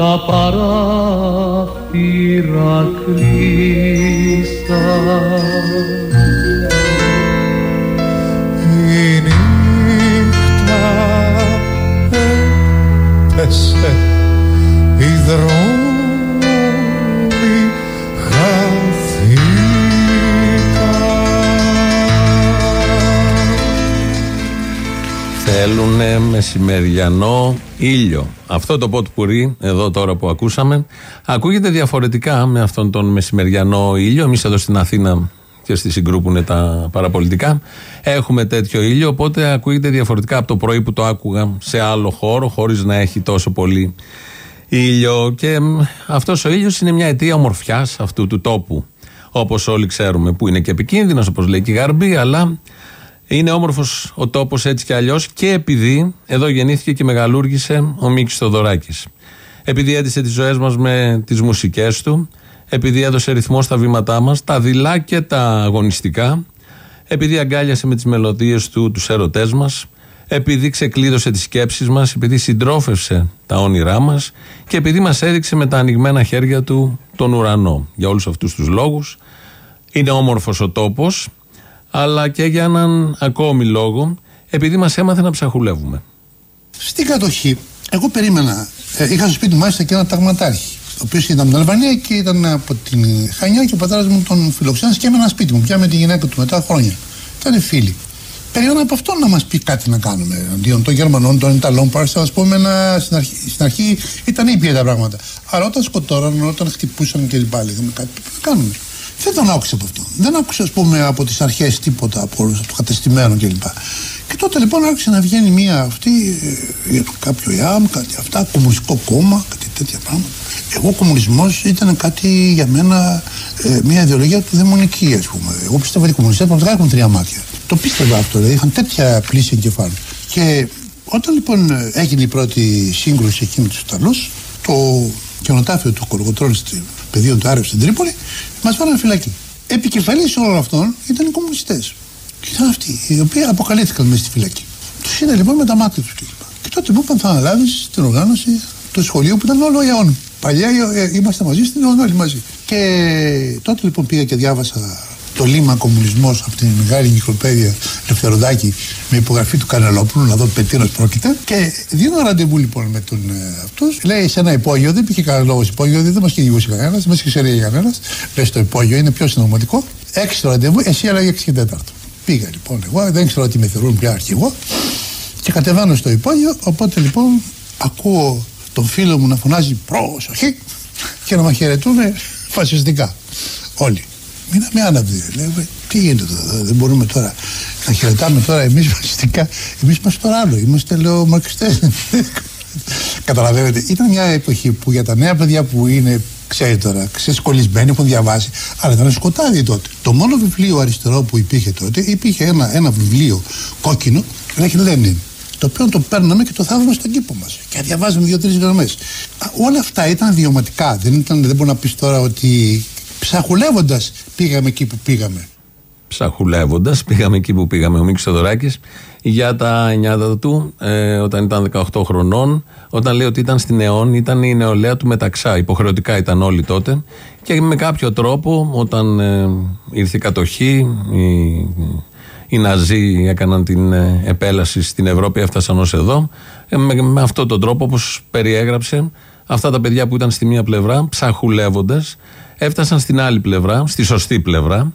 τα παράθυρα κλείσαν η νύχτα έπεσε οι χάθηκαν Θέλουνε μεσημεριανό ήλιο. Αυτό το ποτ πουρί, εδώ τώρα που ακούσαμε, ακούγεται διαφορετικά με αυτόν τον μεσημεριανό ήλιο. Εμείς εδώ στην Αθήνα και στη Συγκρού που είναι τα παραπολιτικά, έχουμε τέτοιο ήλιο. Οπότε ακούγεται διαφορετικά από το πρωί που το άκουγα σε άλλο χώρο, χωρίς να έχει τόσο πολύ ήλιο. Και αυτός ο ήλιος είναι μια αιτία ομορφιάς αυτού του τόπου. Όπως όλοι ξέρουμε, που είναι και επικίνδυνος, όπως λέει και η Γαρμπή, αλλά είναι όμορφος ο τόπος έτσι κι αλλιώς και επειδή εδώ γεννήθηκε και μεγαλούργησε ο Μίκης Θοδωράκης. Επειδή έντυσε τις ζωές μας με τις μουσικές του, επειδή έδωσε ρυθμό στα βήματά μας, τα δειλά και τα αγωνιστικά, επειδή αγκάλιασε με τις μελωδίες του τους έρωτές μας, επειδή ξεκλείδωσε τις σκέψεις μας, επειδή συντρόφευσε τα όνειρά μας και επειδή μας έδειξε με τα ανοιγμένα χέρια του τον ουρανό. Για όλους αυτούς τους λόγους είναι όμορφος ο τόπος, αλλά και για έναν ακόμη λόγο, επειδή μας έμαθε να ψαχουλεύουμε. Στην κατοχή, εγώ περίμενα. Ε, είχα στο σπίτι μου μάλιστα και ένα ταγματάρχη. Ο οποίος ήταν από την Αλβανία και ήταν από την Χανιά και ο πατέρας μου τον φιλοξένησε και έμενα σπίτι μου. Πια με τη γυναίκα του μετά χρόνια. Ήταν φίλοι. Περίμενα από αυτόν να μας πει κάτι να κάνουμε. Αντίον των Γερμανών, των Ιταλών, πάρσα, ας πούμε, να, στην, αρχή, στην αρχή ήταν ήπια τα πράγματα. Αλλά όταν σκοτώραν, όταν χτυπούσαν και λοιπά, λέγαμε κάτι πρέπει να κάνουμε. Δεν τον άκουσα από αυτό. Δεν άκουσα, ας πούμε, από τις αρχές τίποτα από όλους του κατεστημένου κλπ. Και τότε λοιπόν άρχισε να βγαίνει μία αυτή ε, για το κάποιο ΙΑΜ, κάτι αυτά, κομμουνιστικό κόμμα, κάτι τέτοια πράγματα. Εγώ κομμουνισμός ήταν κάτι για μένα ε, μια ιδεολογία του δαιμονική, ας πούμε. Εγώ πιστεύω ότι οι κομμουνιστές μα έχουν τρία μάτια. Το πίστευα αυτό, δηλαδή είχαν τέτοια πλήση εγκεφάλου. Και όταν λοιπόν έγινε η πρώτη σύγκρουση εκεί με του Ιταλού, το καινοτάφιο του Κολοκοτρόλη πεδίο του Άρευ στην Τρίπολη, μας βάλανε φυλακή. Επικεφαλής όλων αυτών ήταν οι κομμουνιστές. Ήταν αυτοί οι οποίοι αποκαλύφθηκαν μέσα στη φυλακή. Τους είδα λοιπόν με τα μάτια τους κλπ. Και τότε μου είπαν θα αναλάβεις την οργάνωση του σχολείου που ήταν όλο αιών. Παλιά ε, είμαστε μαζί στην αιών όλοι μαζί. Και τότε λοιπόν πήγα και διάβασα το λίμα κομμουνισμός από την μεγάλη νυχροπαίδεια Λευθεροδάκη με υπογραφή του Κανελόπουλου να δω πετίνο πρόκειται. Και δίνω ραντεβού λοιπόν με τον ε, αυτού. Λέει σε ένα υπόγειο, δεν πήγε κανένας λόγος υπόγειο, δεν μας κυνηγούσε κανένας, δεν μας ξέρει κανένας. Λέει στο υπόγειο, είναι πιο συνωματικό. Έξι το ραντεβού, εσύ έλεγε 6 και 4. Πήγα λοιπόν εγώ, δεν ξέρω τι με θεωρούν πια αρχηγό. Και κατεβαίνω στο υπόγειο, οπότε λοιπόν ακούω τον φίλο μου να φωνάζει προσοχή και να μαχαιρετούν φασιστικά. Όλοι. Μείναμε άναυδοι. Λέμε, τι γίνεται εδώ, δεν μπορούμε τώρα να χαιρετάμε τώρα εμείς βασιστικά. Εμείς είμαστε τώρα άλλο. Είμαστε, λέω, μαρξιστές. Καταλαβαίνετε, ήταν μια εποχή που για τα νέα παιδιά που είναι, ξέρει τώρα, ξεσκολισμένοι, έχουν διαβάσει, αλλά ήταν σκοτάδι τότε. Το μόνο βιβλίο αριστερό που υπήρχε τότε, υπήρχε ένα, ένα βιβλίο κόκκινο, λέγει Λένιν το οποίο το παίρναμε και το θάβαμε στον κήπο μας. Και διαβάζαμε δύο-τρεις γραμμές. Όλα αυτά ήταν βιωματικά. Δεν, ήταν, δεν μπορεί να πεις τώρα ότι ψαχουλεύοντας πήγαμε εκεί που πήγαμε. Ψαχουλεύοντας, πήγαμε εκεί που πήγαμε. Ο Μίκης Θεοδωράκης για τα νιάτα του, ε, όταν ήταν 18 χρονών, όταν λέει ότι ήταν στην αιών, ήταν η νεολαία του μεταξά. Υποχρεωτικά ήταν όλοι τότε. Και με κάποιο τρόπο, όταν ε, ήρθε η κατοχή, η, οι Ναζί έκαναν την ε, επέλαση στην Ευρώπη, έφτασαν ως εδώ. Ε, με, με αυτόν τον τρόπο, όπως περιέγραψε, αυτά τα παιδιά που ήταν στη μία πλευρά, ψαχουλεύοντας, έφτασαν στην άλλη πλευρά, στη σωστή πλευρά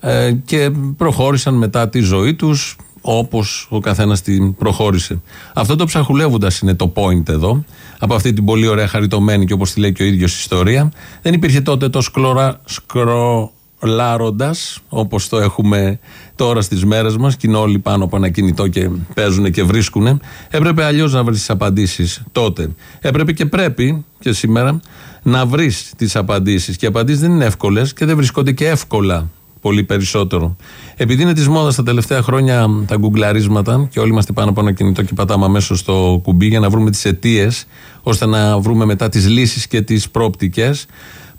ε, και προχώρησαν μετά τη ζωή τους όπως ο καθένας την προχώρησε. Αυτό το ψαχουλεύοντας είναι το point εδώ, από αυτή την πολύ ωραία χαριτωμένη και όπως τη λέει και ο ίδιος ιστορία. Δεν υπήρχε τότε το σκλωρά, σκρο, λάροντας, όπως το έχουμε τώρα στις μέρες μας, και είναι όλοι πάνω από ένα κινητό και παίζουν και βρίσκουν. Έπρεπε αλλιώς να βρεις τις απαντήσεις τότε. Έπρεπε και πρέπει και σήμερα να βρεις τις απαντήσεις. Και οι απαντήσεις δεν είναι εύκολες και δεν βρισκόνται και εύκολα πολύ περισσότερο. Επειδή είναι της μόδας τα τελευταία χρόνια τα γκουγκλαρίσματα και όλοι είμαστε πάνω από ένα κινητό και πατάμε αμέσως στο κουμπί για να βρούμε τις αιτίες, ώστε να βρούμε μετά τις λύσεις και τις πρόπτικε.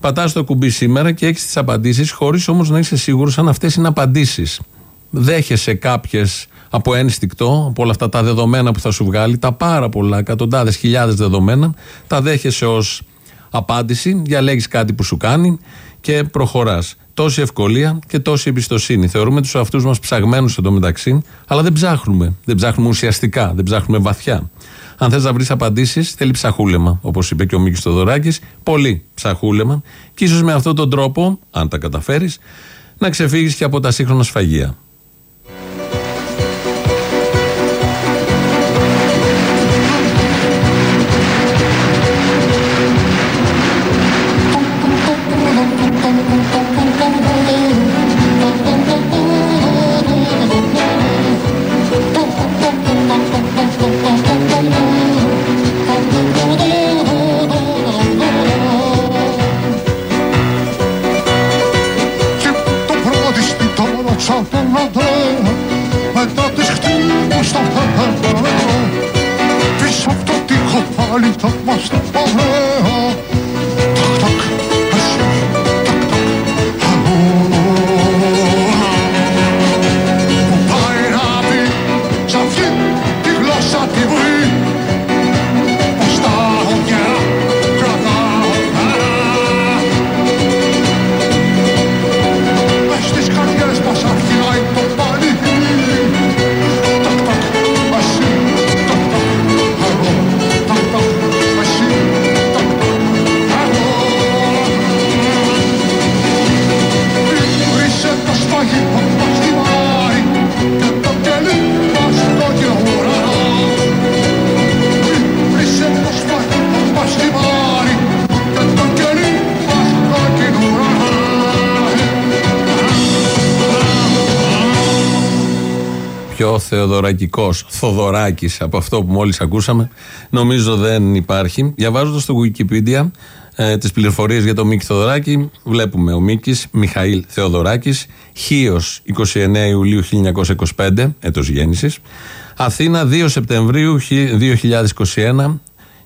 Πατάς το κουμπί σήμερα και έχεις τις απαντήσεις, χωρίς όμως να είσαι σίγουρος αν αυτές είναι απαντήσεις. Δέχεσαι κάποιες από ένστικτο, από όλα αυτά τα δεδομένα που θα σου βγάλει, τα πάρα πολλά, εκατοντάδες χιλιάδες δεδομένα, τα δέχεσαι ως απάντηση, διαλέγεις κάτι που σου κάνει και προχωράς. Τόση ευκολία και τόση εμπιστοσύνη. Θεωρούμε τους αυτού μας ψαγμένους εντωμεταξύ, αλλά δεν ψάχνουμε. Δεν ψάχνουμε ουσιαστικά, δεν ψάχνουμε βαθιά. Αν θες να βρεις απαντήσεις, θέλει ψαχούλεμα. Όπως είπε και ο Μίκης Τοδωράκη, πολύ ψαχούλεμα. Και ίσως με αυτόν τον τρόπο, αν τα καταφέρεις, να ξεφύγεις και από τα σύγχρονα σφαγεία. Μετά της χτύπους στα πέρα Πίσω από το τείχο πάλι τα μας τα παρέα θεοδωρακικός Θοδωράκης από αυτό που μόλις ακούσαμε, νομίζω δεν υπάρχει. Διαβάζοντας στο Wikipedia ε, τις πληροφορίες για τον Μίκη Θοδωράκη, βλέπουμε ο Μίκης Μιχαήλ Θεοδωράκης, Χίος 29 Ιουλίου 1925, έτος γέννησης. Αθήνα 2 Σεπτεμβρίου 2021,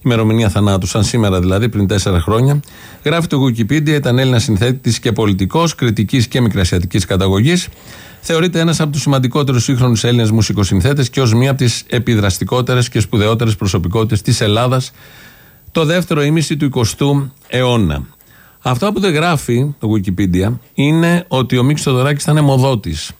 ημερομηνία θανάτου, σαν σήμερα δηλαδή, πριν τέσσερα χρόνια. Γράφει το Wikipedia, ήταν Έλληνας συνθέτης και πολιτικός, κριτικής και μικρασιατικής καταγωγής. Θεωρείται ένας από τους σημαντικότερους σύγχρονους Έλληνες μουσικοσυνθέτες και ως μία από τις επιδραστικότερες και σπουδαιότερες προσωπικότητες της Ελλάδας το δεύτερο ήμιση του 20ου αιώνα. Αυτό που δεν γράφει το Wikipedia είναι ότι ο Μίξ Θοδωράκης ήταν αιμοδότης.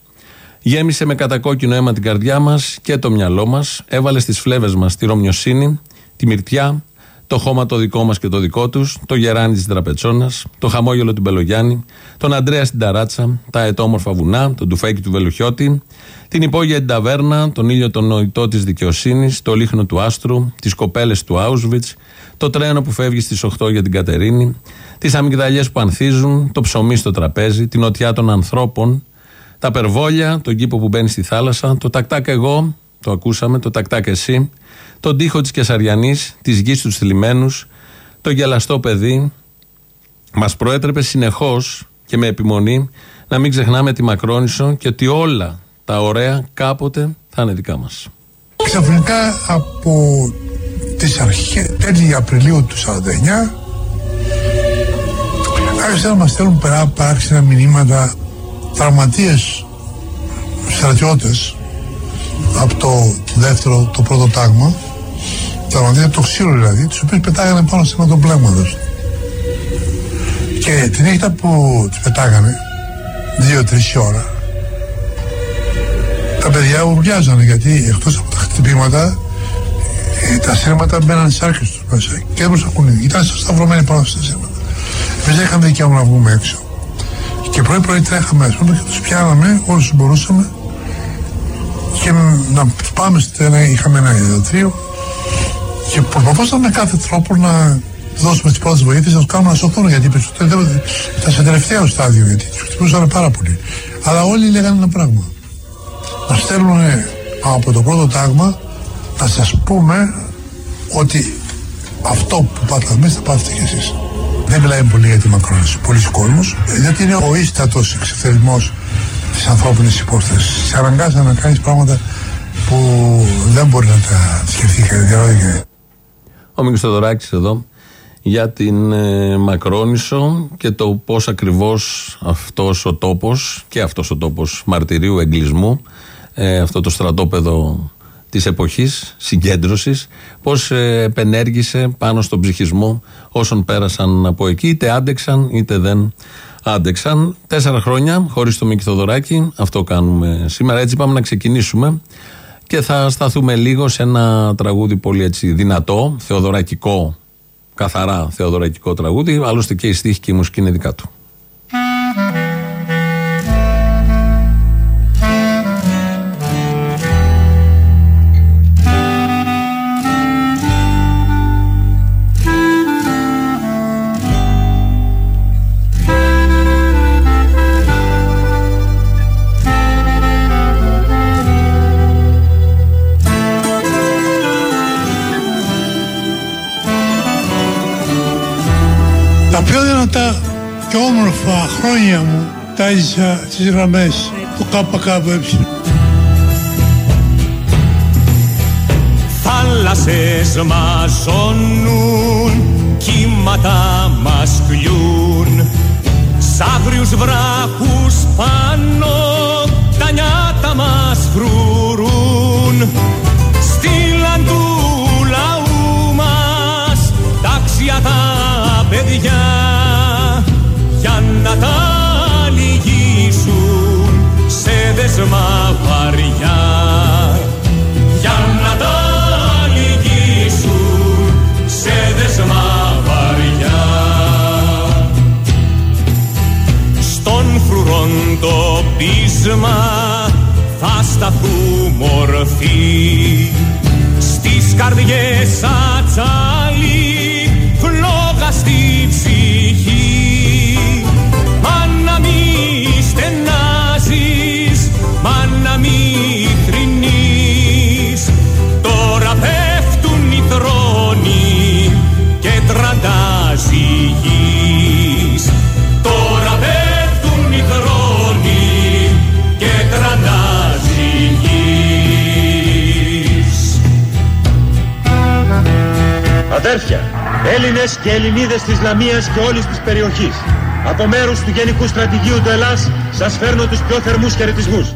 Γέμισε με κατακόκκινο αίμα την καρδιά μας και το μυαλό μας, έβαλε στις φλέβες μας τη Ρωμιοσύνη, τη Μυρτιά, το χώμα το δικό μας και το δικό τους, το γεράνι της Τραπετσόνα, το χαμόγελο του Μπελογιάννη, τον Αντρέα στην Ταράτσα, τα ετόμορφα βουνά, τον τουφέκι του Βελουχιώτη, την υπόγεια την ταβέρνα, τον ήλιο τον νοητό της δικαιοσύνης, το λίχνο του άστρου, τις κοπέλες του Auschwitz, το τρένο που φεύγει στις 8 για την Κατερίνη, τις αμυγδαλιές που ανθίζουν, το ψωμί στο τραπέζι, την οτιά των ανθρώπων, τα περβόλια, τον κήπο που μπαίνει στη θάλασσα, το τακτάκ εγώ, το ακούσαμε, το τακτάκ εσύ, τον τοίχο της Κεσαριανής, της γης τους θλιμμένους, το γελαστό παιδί. Μας προέτρεπε συνεχώς και με επιμονή να μην ξεχνάμε τη Μακρόνισο και ότι όλα τα ωραία κάποτε θα είναι δικά μας. Ξαφνικά από τις αρχές, τέλη Απριλίου του 49 άρχισαν να μας στέλνουν παράξενα μηνύματα τραυματίες στρατιώτες από το δεύτερο, το πρώτο τάγμα τραυματίες το ξύλο δηλαδή τους οποίους πετάγανε πάνω σε ένα πλέγματος και την νύχτα που τους πετάγανε δύο-τρεις ώρα τα παιδιά ουρλιάζανε γιατί εκτός από τα χτυπήματα ε, τα σύρματα μπαίναν στι άρχες τους μέσα και δεν μπορούσαν Ήταν σταυρωμένοι πάνω στα σύρματα. Εμείς δεν είχαμε δικαίωμα να βγούμε έξω. Και πρωί-πρωί τρέχαμε, ας πούμε, και τους πιάναμε όσου μπορούσαμε και να του πάμε στο ένα, είχαμε ένα ιδιωτήριο και προσπαθούσαμε με κάθε τρόπο να δώσουμε τις πρώτες βοήθειες, να τους κάνουμε να σωθούν γιατί οι περισσότεροι ήταν σε τελευταίο στάδιο γιατί τους χτυπούσαν πάρα πολύ. Αλλά όλοι λέγανε ένα πράγμα. Να στέλνουν από το πρώτο τάγμα να σας πούμε ότι αυτό που πάτε εμείς θα πάθετε κι εσείς. Δεν μιλάει πολύ για τη μακρόνηση. Πολλοί κόσμος, γιατί είναι ο ίστατος εξευθερισμός της ανθρώπινης υπόθεσης. Σε αναγκάζει να κάνεις πράγματα που δεν μπορεί να τα σκεφτεί και Ο Μίκος Θεοδωράκης εδώ για την ε, Μακρόνισο και το πώς ακριβώς αυτός ο τόπος και αυτός ο τόπος μαρτυρίου εγκλισμού ε, αυτό το στρατόπεδο της εποχής συγκέντρωσης πώς ε, επενέργησε πάνω στον ψυχισμό όσων πέρασαν από εκεί είτε άντεξαν είτε δεν άντεξαν. Τέσσερα χρόνια χωρίς το Μίκη Θοδωράκη αυτό κάνουμε σήμερα. Έτσι πάμε να ξεκινήσουμε και θα σταθούμε λίγο σε ένα τραγούδι πολύ έτσι δυνατό θεοδωρακικό καθαρά θεοδωρακικό τραγούδι. Άλλωστε και η στίχη και η μουσική είναι δικά του χρόνια μου τα έζησα στις γραμμές του ΚΚΕ. Θάλασσες μαζώνουν, κύματα μας κλειούν Σ' άγριους βράχους πάνω τα νιάτα μας φρουρούν. Στείλαν του λαού μας τάξια τα παιδιά. Να τα σε δεσμά βαριά. Για να τα λυγίσουν σε δεσμά βαριά. Στον φρουρόν το πείσμα θα σταθού μορφή στις καρδιές ατσάλι φλόγα στη ψυχή Αδέρφια, Έλληνες και Ελληνίδες της Λαμίας και όλης της περιοχής. Από μέρους του Γενικού Στρατηγίου του Ελλάς σας φέρνω τους πιο θερμούς χαιρετισμούς.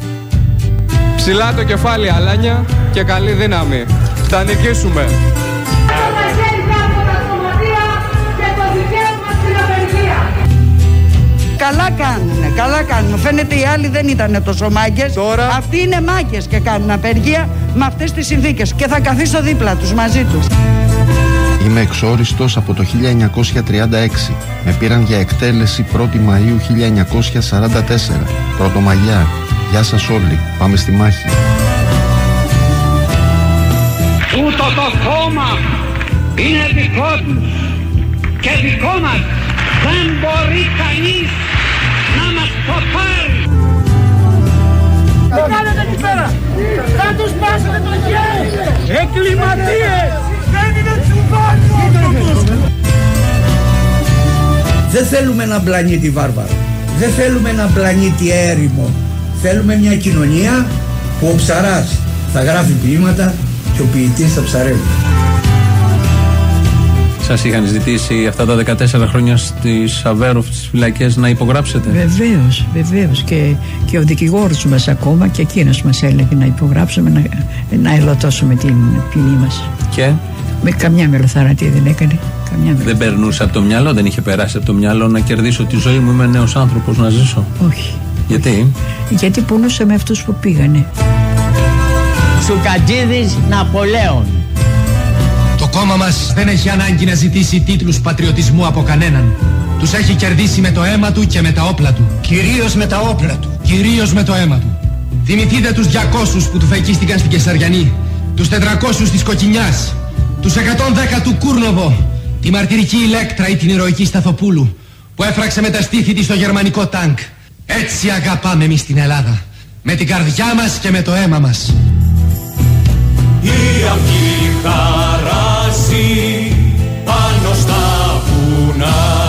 Ψηλά το κεφάλι Αλάνια και καλή δύναμη. Θα νικήσουμε. Καλά κάνουνε, καλά κάνουν. Φαίνεται οι άλλοι δεν ήταν τόσο μάγκες. Τώρα... Αυτοί είναι μάγκες και κάνουν απεργία με αυτές τις συνθήκες. Και θα καθίσω δίπλα τους μαζί τους. Είμαι εξόριστος από το 1936. Με πήραν για εκτέλεση 1η Μαΐου 1944. Πρωτομαγιά. Γεια σας όλοι. Πάμε στη μάχη. Ούτω το κόμμα είναι δικό τους και δικό μας. Δεν μπορεί κανείς να μας το πάρει. Τι κάνετε εκεί πέρα; Θα τους πάσετε το χέρι. Εγκληματίες. Δεν θέλουμε ένα πλανήτη βάρβαρο. Δεν θέλουμε ένα πλανήτη έρημο. Θέλουμε μια κοινωνία που ο ψαράς θα γράφει ποίηματα και ο ποιητής θα ψαρεύει. Σας είχαν ζητήσει αυτά τα 14 χρόνια στις Αβέροφ, στις φυλακές, να υπογράψετε. Βεβαίως, βεβαίως. Και, και ο δικηγόρος μας ακόμα και εκείνος μας έλεγε να υπογράψουμε, να, να ελωτώσουμε την ποινή μας. Και; Με καμιά μελοθαρατή δεν έκανε. Καμιά δεν περνούσε από το μυαλό, δεν είχε περάσει από το μυαλό να κερδίσω τη ζωή μου. Είμαι νέος άνθρωπος να ζήσω. Όχι. Γιατί; Γιατί πονούσαμε αυτούς που πήγανε. Σουκατζίδης Ναπολέων Το κόμμα μας δεν έχει ανάγκη να ζητήσει τίτλους πατριωτισμού από κανέναν. Τους έχει κερδίσει με το αίμα του και με τα όπλα του. Κυρίως με τα όπλα του. Κυρίως με το αίμα του. Θυμηθείτε τους 200 που του φεκίστηκαν στην Κεσαριανή Τους 400 της Κοκκινιάς Τους 110 του Κούρνοβο Τη μαρτυρική Ηλέκτρα ή την ηρωική Σταθοπούλου Που έφραξε με τα στήθη της στο γερμανικό τάγκ. Έτσι αγαπάμε εμείς την Ελλάδα Με την καρδιά μας και με το αίμα μας. Η αυγή χαράζει πάνω στα βουνά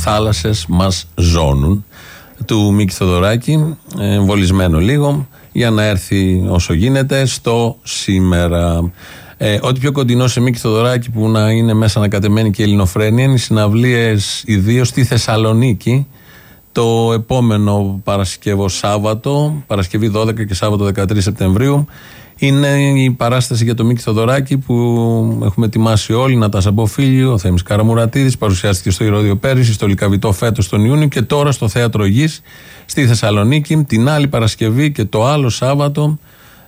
Είναι το θάλασσες μας ζώνουν του Μίκη Θοδωράκη, ε, βολισμένο λίγο, για να έρθει όσο γίνεται στο σήμερα. Ε, ό,τι πιο κοντινό σε Μίκη Θοδωράκη που να είναι μέσα ανακατεμένη και η ελληνοφρένεια είναι οι συναυλίες ιδίως στη Θεσσαλονίκη το επόμενο Παρασκευό Σάββατο, Παρασκευή 12 και Σάββατο 13 Σεπτεμβρίου. Είναι η παράσταση για το Μίκη Θοδωράκη που έχουμε ετοιμάσει όλοι. Νατάσα Σαμποφίλιο, ο Θέμης Καραμουρατίδης, παρουσιάστηκε στο Ηρώδιο πέρυσι, στο Λικαβιτό φέτος τον Ιούνιο και τώρα στο Θέατρο Γης στη Θεσσαλονίκη. Την άλλη Παρασκευή και το άλλο Σάββατο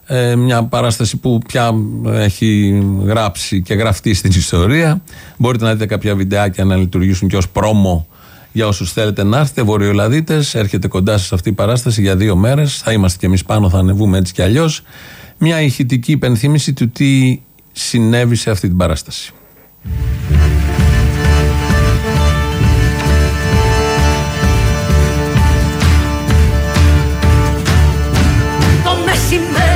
ε, μια παράσταση που πια έχει γράψει και γραφτεί στην ιστορία. Μπορείτε να δείτε κάποια βιντεάκια να λειτουργήσουν και ως πρόμο για όσους θέλετε να έρθετε, Βορειοελλαδίτε. Έρχεται κοντά σας αυτή η παράσταση για δύο μέρες. Θα είμαστε κι εμείς πάνω, θα ανεβούμε έτσι κι αλλιώς. Μια ηχητική υπενθύμηση του τι συνέβη σε αυτή την παράσταση. Το μεσημέρι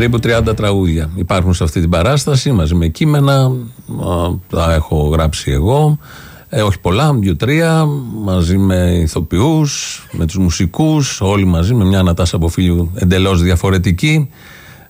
Περίπου 30 τραγούδια υπάρχουν σε αυτή την παράσταση μαζί με κείμενα. Α, Τα έχω γράψει εγώ. Ε, όχι πολλά, δύο-τρία. Μαζί με ηθοποιούς, με τους μουσικούς. Όλοι μαζί με μια Ανατάσα από φίλου εντελώς διαφορετική.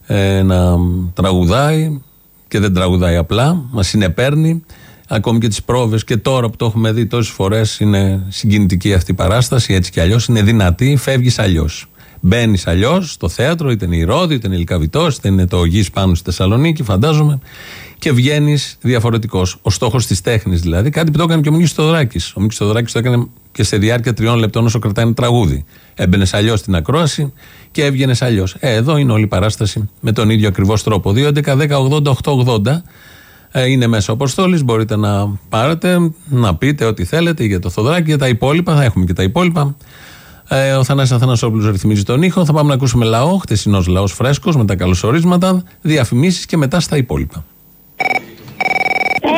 Ε, να τραγουδάει και δεν τραγουδάει απλά. Μας συνεπέρνει. Ακόμη και τις πρόβες και τώρα που το έχουμε δει τόσες φορές είναι συγκινητική αυτή η παράσταση. Έτσι κι αλλιώς είναι δυνατή, φεύγεις αλλιώς. Μπαίνεις αλλιώς στο θέατρο, είτε είναι η Ρόδη, είτε είναι η Λυκαβητό, είτε είναι το Γης πάνω στη Θεσσαλονίκη, φαντάζομαι, και βγαίνεις διαφορετικός. Ο στόχος της τέχνης δηλαδή, κάτι που το έκανε και ο Μίκη Θοδωράκη. Ο Μίκη Θοδωράκη το έκανε και σε διάρκεια τριών λεπτών όσο κρατάει ένα τραγούδι. Έμπαινες αλλιώς στην ακρόαση και έβγαινες αλλιώς. Ε, εδώ είναι όλη η παράσταση με τον ίδιο ακριβώς τρόπο. 2, 11, 10, 80, 8, 80. Ε, είναι μέσα ο Αποστόλης. Μπορείτε να πάρετε, να πείτε ό,τι θέλετε για το Θοδωράκη, για τα υπόλοιπα. Θα έχουμε και τα υπόλοιπα. Ε, ο Θανάσης Αθανασόπουλος ρυθμίζει τον ήχο. Θα πάμε να ακούσουμε λαό, χτεσινός λαός φρέσκος με τα καλωσορίσματα, διαφημίσεις και μετά στα υπόλοιπα.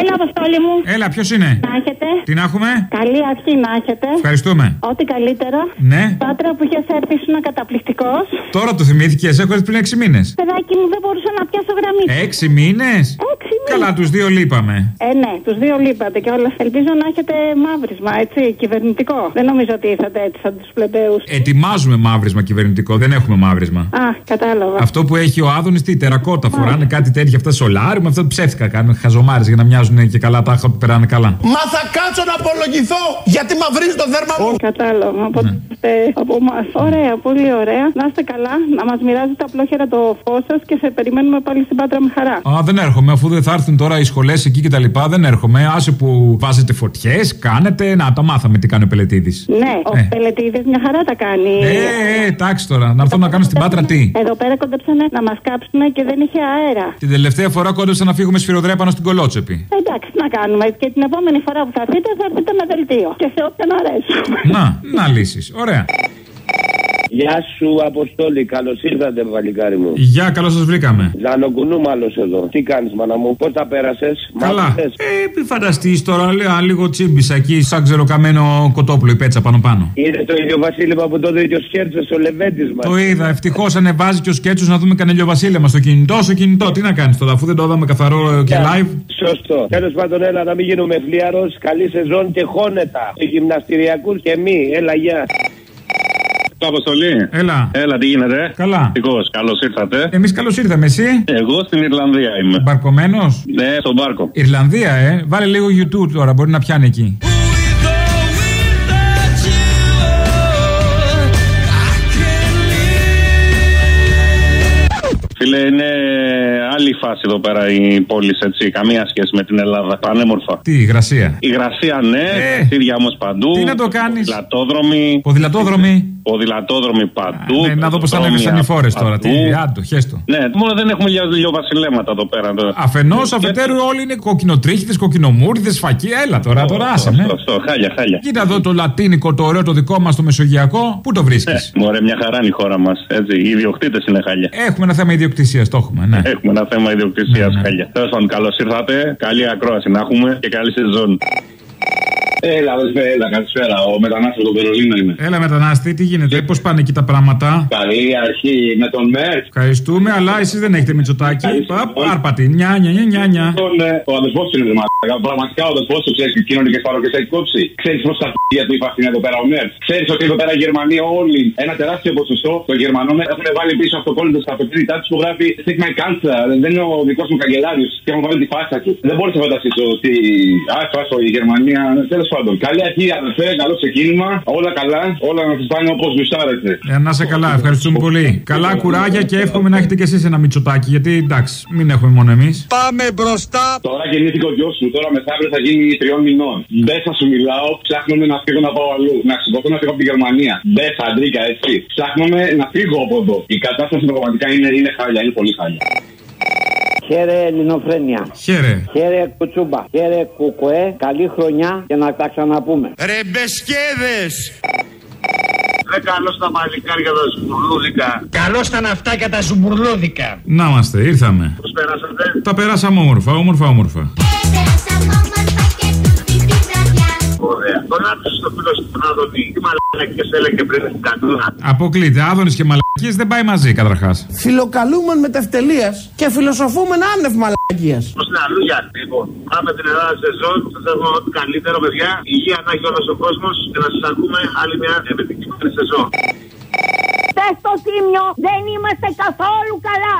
Έλα, Αποστόλη μου. Έλα, ποιος είναι; Να έχετε. Τι να έχουμε; Καλή αρχή να έχετε. Ευχαριστούμε. Ό,τι καλύτερο. Ναι. Πάτρα που είχες έρθει ήσουν καταπληκτικός. Τώρα το θυμήθηκες, έχω έρθει πριν 6 μήνες. Παιδάκι μου δεν μπορούσα να πιάσω γραμμή. 6 μήνες; Έξι μήνες. Καλά, τους δύο λείπαμε. Ε, ναι, τους δύο λείπατε και όλα. Ελπίζω να έχετε μαύρισμα, έτσι, κυβερνητικό. Δεν νομίζω ότι ήρθατε έτσι σαν τους πλεμπαίου. Ετοιμάζουμε μαύρισμα κυβερνητικό, δεν έχουμε μαύρισμα. Α, κατάλαβα. Αυτό που έχει ο Άδωνης, τι τερακότα φοράνε, κάτι τέτοια αυτά σολάριου, με αυτό ψεύτικα κάνουν χαζομάρες για να μοιάζουν και καλά τα που περάνε καλά. Μα θα κάτσω να απολογηθώ γιατί μαυρίζει το δέρμα μου. Κατάλαβα. Από, είστε από εμάς. Ωραία, πολύ ωραία. Να είστε καλά, να μας μοιράζετε απλόχερα το φως σας και σε περιμένουμε πάλι στην Πάτρα με χαρά. Α, δεν έρχομαι, αφού δεν θα έρθουν τώρα οι σχολές εκεί και τα λοιπά, δεν έρχομαι. Άσε που βάζετε φωτιές, κάνετε. Να, τα μάθαμε τι κάνει ο Πελετήδη. Ναι, ο Ε. Πελετήδη μια χαρά τα κάνει. Ε, ε, εντάξει τώρα, να έρθω να κάνω στην Πάτρα τι; Εδώ πέρα κοντέψανε να μας κάψουν και δεν είχε αέρα. Την τελευταία φορά κόντεψα να φύγουμε σφυροδρέπανο στην Κολότσεπη. Εντάξει, τι να κάνουμε. Και την επόμενη φορά που θα έρθετε, θα έρθετε με δελτίο. Και σε όποιον αρέσουμε. Να, να λύσεις. Ωραία. Γεια σου, Αποστόλη. Καλώς ήρθατε, παλικάρι μου. Γεια, καλώς σας βρήκαμε. Ζανοκουνού, μάλλον εδώ. Τι κάνεις, μάνα μου, πώς τα πέρασες, Καλά. Ε, μην φανταστείς τώρα, λέω, α, λίγο τσίμπησα εκεί, σαν ξεροκαμένο κοτόπουλο η πέτσα πάνω πάνω. Είναι το ίδιο βασίλεμα που το ίδιο σκέρτσος ο Λεβέντης μας. Το είδα. Ευτυχώς ανεβάζει και ο σκέτσο να δούμε κανένα βασίλεμα στο κινητό. Στο κινητό, τι να κάνεις τώρα, αφού δεν το είδαμε καθαρό ε, και live. Σωστό. Τέλος πάντων, έλα να μην γίνουμε φλίαρο. Καλή σεζόν και χώνετα. Και γυμναστηριακούς και μη. Έλα, γεια. Το αποστολή. Έλα. Έλα, τι γίνεται; Καλά. Ευτυχώς, καλώς ήρθατε. Εμείς καλώς ήρθαμε, εσύ; Εγώ στην Ιρλανδία είμαι. Μπαρκωμένος; Ναι, στον πάρκο. Ιρλανδία, ε. Βάλε λίγο YouTube τώρα, μπορεί να πιάνει εκεί. Φίλε, είναι άλλη φάση εδώ πέρα η πόλη, έτσι. Καμία σχέση με την Ελλάδα. Πανέμορφα. Τι, υγρασία. Υγρασία, ναι. Ε. όμως παντού. Τι να το κάνεις; Ποδηλατόδρομοι. Ποδηλατόδρομοι; Ποδηλατόδρομοι παντού. Ναι, να δω πώς θα ανέβει σαν οι φόρε τώρα. Τι, άντο, χέστο. Ναι, μόνο δεν έχουμε λίγο βασιλέματα εδώ πέρα. Τώρα. Αφενός, αφετέρου όλοι είναι κοκκινοτρίχτε, κοκκινομούρδες, φακή. Έλα τώρα, τώρα άσε με. Αυτό, χάλια, χάλια. Κοίτα εδώ το λατίνικο, το ωραίο, το δικό μας, το μεσογειακό. Πού το βρίσκεις; Ε, μωρέ, μια χαρά είναι η χώρα μας. Έτσι, οι ιδιοκτήτες είναι χάλια. Έχουμε ένα θέμα ιδιοκτησίας, το έχουμε, ναι. Έχουμε ένα θέμα ιδιοκτησίας χάλια. Τέλος πάντων, καλώς ήρθατε. Καλή ακρόαση να έχουμε και καλή σεζόν. Έλα, αδελφέ, έλα, καλησπέρα. Ο μετανάστη από το Βερολίνο είμαι. Έλα, μετανάστη, τι γίνεται, πώς πάνε εκεί τα πράγματα; Καλή αρχή με τον Μέρκ. Ευχαριστούμε, αλλά εσείς δεν έχετε μυτσοτάκι. Πάρπατη, νιά, νιά, νιά, νιά, νιά. Τον, ε, ο αδελφό του είναι δημοτικά. Πραγματικά ο αδελφό του ξέρεις τι κοινωνικέ παροχέ έχει κόψει. Ξέρεις πώς τα χέρια του είπα εδώ πέρα ο Μέρκ. Ξέρεις ότι εδώ πέρα οι Γερμανοί όλοι ένα τεράστιο ποσοστό των Γερμανών έχουν βάλει πίσω από το κόλλο στα πετρίτά τους που γράφει Stick my cancer. Δεν είναι ο δικός μου καγκελάριος και έχουν βάλει τη φάσα τους. Δεν μπορείς να φανταστείς ότι. Άσο, άσο, η Γερμανία. Τέλος πάντων. Καλή αρχή, αδελφέ, καλό ξεκίνημα. Όλα καλά, όλα να σας πάνε όπως γουστάρετε. Ε, να είσαι καλά, ευχαριστούμε πολύ. Καλά κουράγια και εύχομαι να έχετε κι εσείς ένα μυτσοτάκι, γιατί εντάξει, μην έχουμε μόνο εμείς. Πάμε μπροστά. Τώρα γεννήθηκε ο γιος μου, τώρα μεθαύριο θα γίνει τριών μηνών. Μπε θα σου μιλάω, ψάχνουμε να φύγω να πάω αλλού. Να σηκωθώ να φύγω από τη Γερμανία. Μπε αντρίκα, έτσι. Ψάχνουμε να φύγω από εδώ. Η κατάσταση πραγματικά είναι, είναι χάλια, είναι πολύ χάλια. Χαίρε Ελληνοφρένια. Χαίρε. Χαίρε Κουτσούμπα. Χαίρε Κουκουέ. Καλή χρονιά και να τα ξαναπούμε. Ρεμπεσκέδες! Ρε καλώς τα μαλλικάρια τα ζουμπουρλούδικα. Καλώς τα ναυτάκια τα ζουμπουρλούδικα. Να είμαστε, ήρθαμε. Πώς πέρασατε. Τα περάσαμε όμορφα, όμορφα, όμορφα. ωραία. Τον άκουσε το φίλο σου τον Άδωνη. Τι μαλακίε έλεγε πριν στην Καντούνα. Αποκλείται. Άδωνης και μαλακίες δεν πάει μαζί καταρχάς. Φιλοκαλούμεν με τευτελεία και φιλοσοφούμεν άνευ μαλακίας. Πώς είναι αλλού για λοιπόν. Πάμε την Ελλάδα σε ζών. Σας εύχομαι ό,τι καλύτερο, παιδιά. Υγεία να έχει όλος ο κόσμος και να σας ακούμε άλλη μια επιτυχημένη σεζόν. Πες στο τίμιο, δεν είμαστε καθόλου καλά.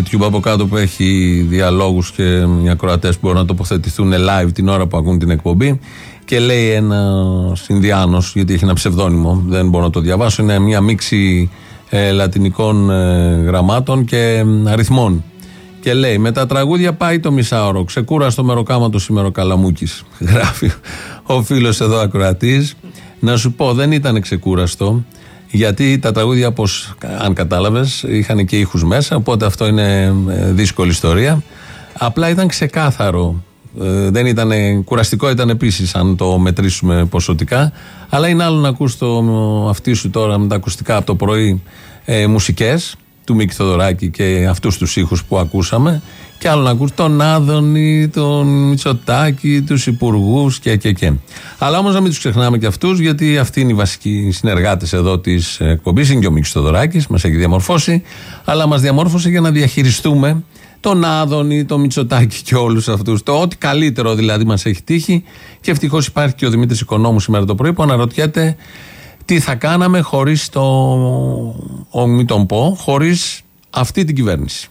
YouTube από κάτω που έχει διαλόγους και οι ακροατές που μπορούν να τοποθετηθούν live την ώρα που ακούν την εκπομπή και λέει ένα Ινδιάνος, γιατί έχει ένα ψευδόνυμο, δεν μπορώ να το διαβάσω, είναι μια μίξη ε, λατινικών ε, γραμμάτων και ε, αριθμών. Και λέει: Με τα τραγούδια πάει το μισάωρο. Ξεκούραστο μεροκάματο σήμερα Καλαμούκης. Γράφει ο φίλος εδώ ακροατής. Να σου πω, δεν ήταν ξεκούραστο. Γιατί τα τραγούδια, όπως αν κατάλαβες, είχαν και ήχους μέσα. Οπότε αυτό είναι ε, δύσκολη ιστορία. Απλά ήταν ξεκάθαρο. Ε, δεν ήταν κουραστικό, ήταν επίσης, αν το μετρήσουμε ποσοτικά. Αλλά είναι άλλο να ακούς το αυτή σου τώρα με τα ακουστικά από το πρωί ε, μουσικές του Μίκη Θοδωράκη και αυτούς τους ήχους που ακούσαμε. Και άλλο να ακούς τον Άδωνη, τον Μητσοτάκη, τους υπουργούς και, και, και. Αλλά όμως να μην τους ξεχνάμε και αυτούς, γιατί αυτοί είναι οι βασικοί συνεργάτες εδώ της εκπομπής. Είναι και ο Μίκη Θοδωράκης, μας έχει διαμορφώσει, αλλά μας διαμόρφωσε για να διαχειριστούμε τον Άδωνη, τον Μητσοτάκη και όλους αυτούς. Το ό,τι καλύτερο δηλαδή μας έχει τύχει. Και ευτυχώς υπάρχει και ο Δημήτρης Οικονόμου σήμερα το πρωί που αναρωτιέται τι θα κάναμε χωρίς το. Ο, μην τον πω, χωρίς αυτή την κυβέρνηση.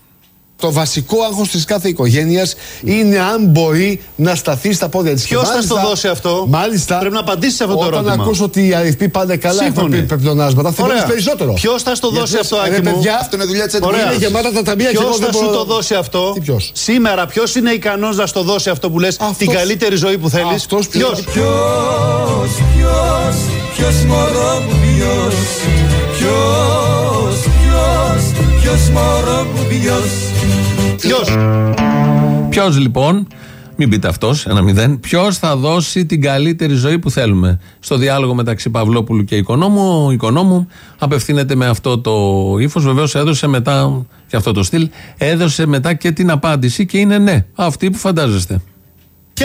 Το βασικό άγχος της κάθε οικογένειας είναι αν μπορεί να σταθεί στα πόδια της. Ποιος θα στο δώσει αυτό; Μάλιστα. Πρέπει να απαντήσεις σε αυτό το ερώτημα. Όταν ακούσω ότι οι αριθμοί πάνε καλά, Σύμφωνοι. έχουν πλεονάσματα, θα Ωραία. περισσότερο. Ποιος θα στο δώσει Γιατί, αυτό, ρε Άκη μου. παιδιά, Αυτό είναι δουλειά της Ωραία. εταιρείας. Είναι γεμάτα τα ταμεία και Ποιος εγώ θα δεν σου μπορώ- το δώσει αυτό; Τι ποιος; Σήμερα, ποιος είναι ικανός να στο δώσει αυτό που λες, την καλύτερη ζωή που θέλεις; Αυτός Ποιο. ποιος; Ποιος, ποιος, ποιος μωρό μου ποιος Ποιος, ποιος, ποιος μωρό μου ποιος Ποιος; Ποιος λοιπόν, μην πείτε αυτός, ένα μηδέν, ποιος θα δώσει την καλύτερη ζωή που θέλουμε; Στο διάλογο μεταξύ Παυλόπουλου και Οικονόμου, ο Οικονόμου απευθύνεται με αυτό το ύφος. Βεβαίως έδωσε μετά, και αυτό το στυλ, έδωσε μετά και την απάντηση και είναι ναι, αυτή που φαντάζεστε.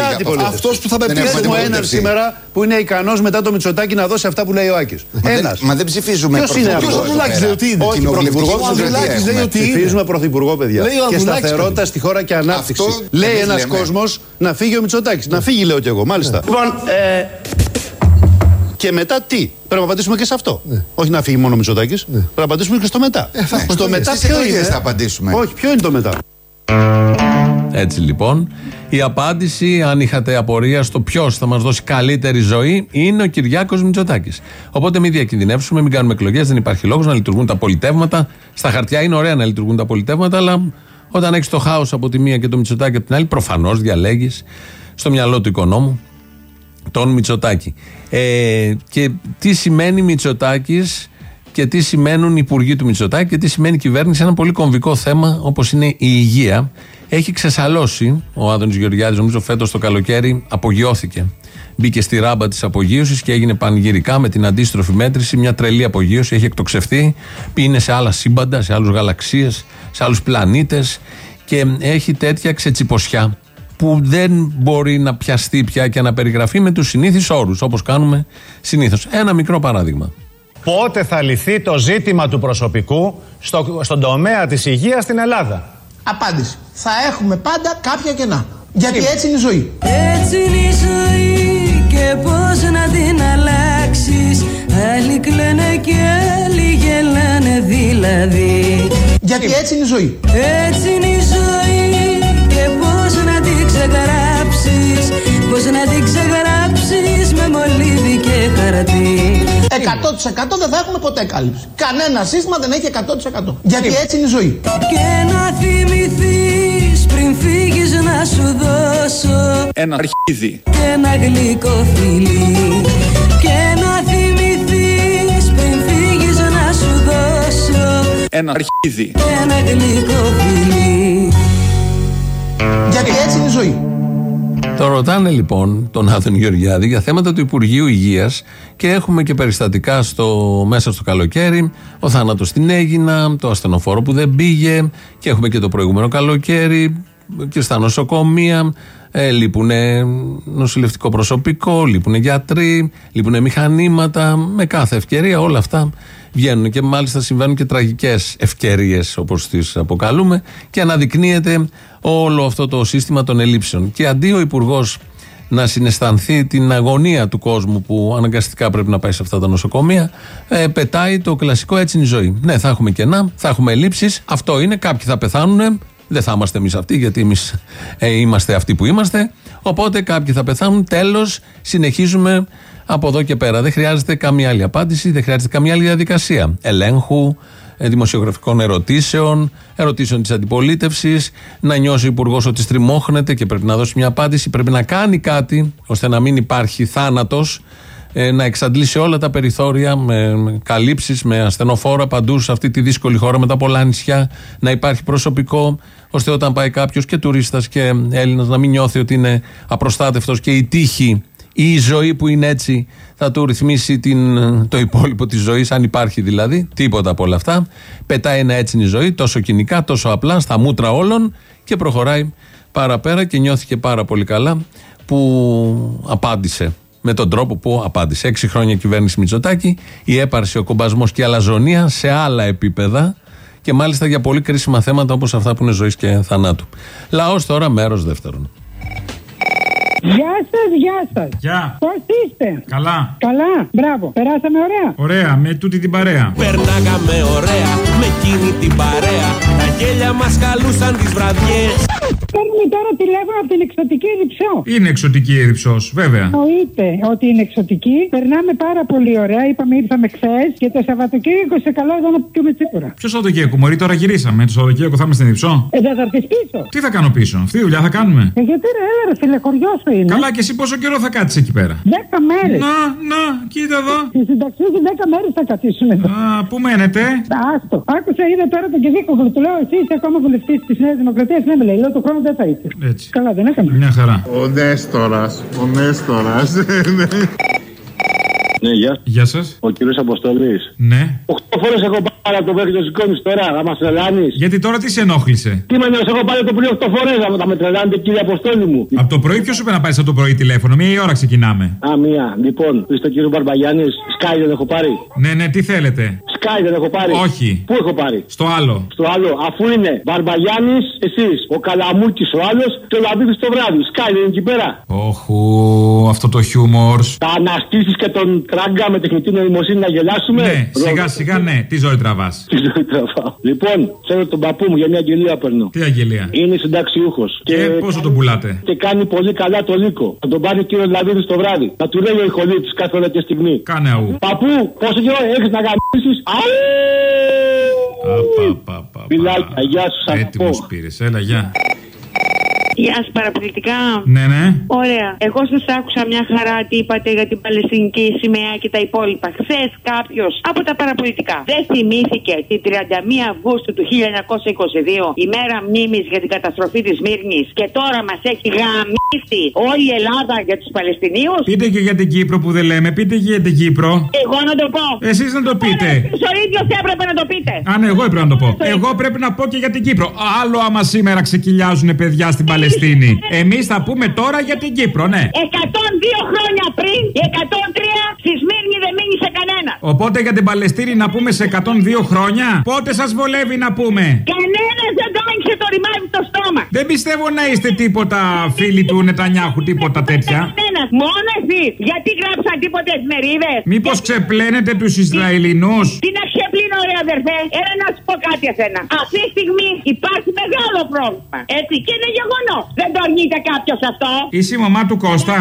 Ποια αντιπολίτευση. αυτός που θα με Δεν πιέσει έχουμε την έναν αντιπολίτευση. σήμερα που είναι ικανός μετά το Μητσοτάκι να δώσει αυτά που λέει ο Άκης. Ένας. Μα δεν ψηφίζουμε Ποιος είναι πρωθυπουργός αυτός; εδώ Ανδρουλάκης πέρα. λέει ότι είναι. Όχι, Κοινοβουλευτική πρωθυπουργός Ο δημοκρατία Ανδρουλάκης λέει έχουμε. ότι είναι. Ψηφίζουμε πρωθυπουργό, παιδιά. Λέει ο Και Ανδρουλάκης σταθερότητα παιδί. στη χώρα και ανάπτυξης. Αυτό λέει εμείς ένας λέμε. κόσμος να φύγει ο Μητσοτάκης. Να φύγει, λέω κι εγώ, μάλιστα. Λοιπόν, ε, και μετά τι; Πρέπει να απαντήσουμε και σε αυτό. Όχι να φύγει μόνο ο Μητσοτάκης. Πρέπει να απαντήσουμε και στο μετά. στο μετά Στις ποιο εκλογές είναι; θα απαντήσουμε. Όχι, ποιο είναι το μετά; Έτσι λοιπόν, η απάντηση, αν είχατε απορία στο ποιος θα μας δώσει καλύτερη ζωή, είναι ο Κυριάκος Μητσοτάκης. Οπότε μην διακινδυνεύσουμε, μην κάνουμε εκλογές, δεν υπάρχει λόγος να λειτουργούν τα πολιτεύματα. Στα χαρτιά είναι ωραία να λειτουργούν τα πολιτεύματα, αλλά όταν έχεις το χάος από τη μία και το Μητσοτάκη από την άλλη, προφανώς διαλέγεις στο μυαλό του οικονόμου τον Μητσοτάκη. Ε, και τι σημαίνει Μητσοτάκης και τι σημαίνουν οι υπουργοί του Μητσοτάκη και τι σημαίνει η κυβέρνηση. Ένα πολύ κομβικό θέμα όπως είναι η υγεία. Έχει ξεσαλώσει ο Άδωνης Γεωργιάδης, νομίζω φέτος το καλοκαίρι, απογειώθηκε. Μπήκε στη ράμπα της απογείωσης και έγινε πανηγυρικά με την αντίστροφη μέτρηση. Μια τρελή απογείωση. Έχει εκτοξευθεί. Είναι σε άλλα σύμπαντα, σε άλλους γαλαξίες, σε άλλους πλανήτες και έχει τέτοια ξετσιποσιά που δεν μπορεί να πιαστεί πια και να περιγραφεί με τους συνήθεις όρους όπως κάνουμε συνήθως. Ένα μικρό παράδειγμα. Πότε θα λυθεί το ζήτημα του προσωπικού στο, στον τομέα της υγείας στην Ελλάδα; Απάντηση. Θα έχουμε πάντα κάποια κενά. Γιατί έτσι είναι η ζωή. Έτσι είναι η ζωή και πώς να την αλλάξεις Άλλοι κλαίνε και άλλοι γελάνε δηλαδή. Γιατί έτσι είναι η ζωή. Έτσι είναι η ζωή και πώς να την ξεκαράψει Πώς να την ξεγράψεις με μολύβι και χαρτί; 100% δεν θα έχουμε ποτέ κάλυψη. Κανένα σύστημα δεν έχει 100%. Γιατί έτσι είναι η ζωή. Και να θυμηθείς πριν φύγεις να σου δώσω Ένα αρχίδι. και ένα γλυκό φιλί Και να θυμηθείς πριν φύγεις να σου δώσω Ένα αρχίδι. και ένα γλυκό φιλί Γιατί έτσι είναι η ζωή. Το ρωτάνε λοιπόν τον Άδων Γεωργιάδη για θέματα του Υπουργείου Υγείας και έχουμε και περιστατικά στο, μέσα στο καλοκαίρι. Ο θάνατος στην Έγινα, το ασθενοφόρο που δεν πήγε και έχουμε και το προηγούμενο καλοκαίρι και στα νοσοκομεία. Ε, λείπουν νοσηλευτικό προσωπικό, λείπουν γιατροί, λείπουν μηχανήματα. Με κάθε ευκαιρία όλα αυτά βγαίνουν και μάλιστα συμβαίνουν και τραγικές ευκαιρίες όπως τις αποκαλούμε και αναδεικνύεται όλο αυτό το σύστημα των ελλείψεων. Και αντί ο Υπουργός να συναισθανθεί την αγωνία του κόσμου που αναγκαστικά πρέπει να πάει σε αυτά τα νοσοκομεία, ε, πετάει το κλασικό έτσι είναι η ζωή. Ναι, θα έχουμε κενά, θα έχουμε ελλείψεις, αυτό είναι, κάποιοι θα πεθάνουν, δεν θα είμαστε εμείς αυτοί, γιατί εμείς ε, είμαστε αυτοί που είμαστε. Οπότε κάποιοι θα πεθάνουν. Τέλος, συνεχίζουμε από εδώ και πέρα. Δεν χρειάζεται καμία άλλη απάντηση, δεν χρειάζεται καμία άλλη διαδικασία. Ελέγχου, ε, δημοσιογραφικών ερωτήσεων, ερωτήσεων της αντιπολίτευσης, να νιώσει ο Υπουργός ότι στριμώχνεται και πρέπει να δώσει μια απάντηση. Πρέπει να κάνει κάτι ώστε να μην υπάρχει θάνατος, να εξαντλήσει όλα τα περιθώρια με, με καλύψεις, με ασθενοφόρα παντού σε αυτή τη δύσκολη χώρα με τα πολλά νησιά, να υπάρχει προσωπικό, ώστε όταν πάει κάποιος και τουρίστας και Έλληνας να μην νιώθει ότι είναι απροστάτευτος και η τύχη ή η ζωή που είναι έτσι θα του ρυθμίσει την, το υπόλοιπο της ζωής, αν υπάρχει δηλαδή. Τίποτα από όλα αυτά. Πετάει ένα έτσι είναι η ζωή, τόσο κοινικά, τόσο απλά, στα μούτρα όλων και προχωράει παραπέρα και νιώθηκε πάρα πολύ καλά που απάντησε με τον τρόπο που απάντησε. Έξι χρόνια κυβέρνηση Μητσοτάκη, η έπαρση, ο κομπασμός και η αλαζονία σε άλλα επίπεδα και μάλιστα για πολύ κρίσιμα θέματα όπως αυτά που είναι ζωής και θανάτου. Λαός τώρα, μέρος δεύτερον. Γεια σας, γεια σας. Γεια. Πώς είστε; Καλά. Καλά, μπράβο. Περάσαμε ωραία. Ωραία, με τούτη την παρέα. Περνάγαμε ωραία με εκείνη την παρέα. Τα γέλια μας καλούσαν τις βραδιές. Παίρνουμε τώρα τηλέφωνο από την εξωτική Ερυψό. Είναι εξωτική η Ερυψός, βέβαια. Εννοείται ότι είναι εξωτική. Περνάμε πάρα πολύ ωραία. Είπαμε ήρθαμε χθες και το Σαββατοκύριακο σε καλό εδώ να πιούμε τσίπουρα. Ποιος Σαββατοκύριακο, Μωρή, τώρα γυρίσαμε. Το Σαββατοκύριακο θα είμαι στην Ερυψό. Ε, δεν θα έρθεις πίσω. Τι θα κάνω πίσω, αυτή τη δουλειά θα κάνουμε; Ε, γιατί ρε, έλα ρε, φίλε, χωριό σου είναι. Καλά, και εσύ πόσο καιρό θα κάτσεις εκεί πέρα; Δέκα μέρες. Να, να, κοίτα εδώ. Στη συνταξιούχη δέκα μέρες θα καθίσουμε εδώ. Α, πού μένετε; Άστο. Άκουσα, είδα τώρα τον Κεδίκογλου. Του λέω, εσύ είσαι ακόμα βουλευτής της Νέας Δημοκρατίας. Ναι, με λέει, λέω το χρόνο δεν θα είσαι. Έτσι. Καλά, δεν έκανα. Μια χαρά. Ο Νέστορας, ο Νέστορας. Ναι, γεια. Γεια σας. Ο κύριος Αποστολή. Ναι. Οχτώ φορές έχω πάρει από το μέχρι το σηκώνει τώρα, θα μα τρελάνει. Γιατί τώρα τι σε ενόχλησε; Τι με νιώθει, έχω πάρει το πρωί οχτώ φορές, θα με τρελάνετε κύριε Αποστόλη μου. Από το πρωί, ποιος σου είπε να πάρεις από το πρωί τηλέφωνο, μία η ώρα ξεκινάμε. Α, μία. Λοιπόν, είστε ο κύριο Μπαρμπαγιάννης, Σκάι δεν έχω πάρει. Ναι, ναι, τι θέλετε; Σκάι δεν έχω πάρει. Όχι. Πού έχω πάρει; Στο άλλο. Στο άλλο, αφού είναι Μπαρμπαγιάννης, εσείς, ο Καλαμούκης ο άλλος και ο Λαβίδης το βράδυ. Σκάι δεν είναι εκεί πέρα. Όχου, αυτό το χιούμορς. Τα αναστήσεις και τον τράγκα με τεχνητή νοημοσύνη να γελάσουμε. Ναι, σιγά σιγά ναι. Τι ζωή τραβάς. Τι ζωή τραβάω. Λοιπόν, ξέρω τον παππού μου για μια αγγελία παίρνω. Τι αγγελία; Είναι συνταξιούχος. Και, πόσο τον πουλάτε; Και κάνει πολύ καλά το λύκο. Θα τον πάρει ο κύριος Λαβίδης το βράδυ. Θα του λέει ο ηχολήτη κάθε ώρα και στιγμή. Κάνε αού. Παππού, πόσο καιρό έχεις να γαμίσεις; Φιλάκια, γεια σου, σας Έτοιμος πήρες, έλα, γεια. Γεια σας, παραπολιτικά. Ναι, ναι. Ωραία. Εγώ σας άκουσα μια χαρά τι είπατε για την Παλαιστινική σημαία και τα υπόλοιπα. Χθες κάποιος από τα παραπολιτικά δεν θυμήθηκε την 31 Αυγούστου του 1922, ημέρα μνήμης για την καταστροφή της Μύρνης και τώρα μας έχει γαμίσει όλη η Ελλάδα για τους Παλαιστινίους. Πείτε και για την Κύπρο που δεν λέμε, πείτε και για την Κύπρο. Εγώ να το πω. Εσείς να το πείτε. Στο ίδιο θα έπρεπε να το πείτε. Α, ναι, εγώ έπρεπε να το πω. Εγώ πρέπει να πω και για την Κύπρο. Άλλο άμα σήμερα ξεκυλιάζουν παιδιά στην Παλαιστίνη. Εμείς θα πούμε τώρα για την Κύπρο, ναι. 102 χρόνια πριν, η 103 στη Σμύρνη δεν μείνει κανένα. Οπότε για την Παλαιστίνη να πούμε σε 102 χρόνια. Πότε σας βολεύει να πούμε; Κανένας δεν το άνοιξε το ρημάδι το στόμα. Δεν πιστεύω να είστε τίποτα φίλοι του Νετανιάχου, τίποτα τέτοια. Κανένας, μόνο εσύ. Γιατί γράψαν τίποτε εφημερίδε. Μήπως ξεπλένετε τους Ισραηλινούς; Τι να ξεπλύνω, ρε αδερφέ. Έλα να σου πω κάτι εσένα. Αυτή τη στιγμή υπάρχει μεγάλο πρόβλημα. Έτσι και είναι γεγονός. Δεν το αρνείται κάποιος αυτό. Είσαι η μαμά του Κώστα.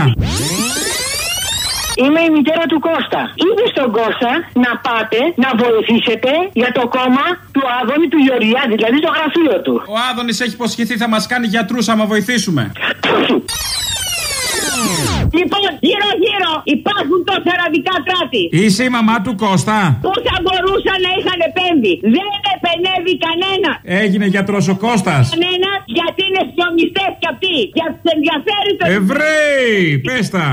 Είμαι η μητέρα του Κώστα. Ήδη στον Κώστα να πάτε να βοηθήσετε για το κόμμα του Άδωνη του Γεωργιάδη, δηλαδή το γραφείο του. Ο Άδωνης έχει υποσχεθεί θα μας κάνει γιατρούς άμα βοηθήσουμε. Λοιπόν, γύρω-γύρω υπάρχουν τόσα ραδικά κράτη. Είσαι η μαμά του Κώστα. Που θα μπορούσαν να είχαν επέμβει. Δεν επενεύει κανένα. Έγινε γιατρός ο Κώστας. Κανένα γιατί είναι σιωνιστές κι αυτοί. Για τους ενδιαφέρει το. Εβραίοι! Πες τα.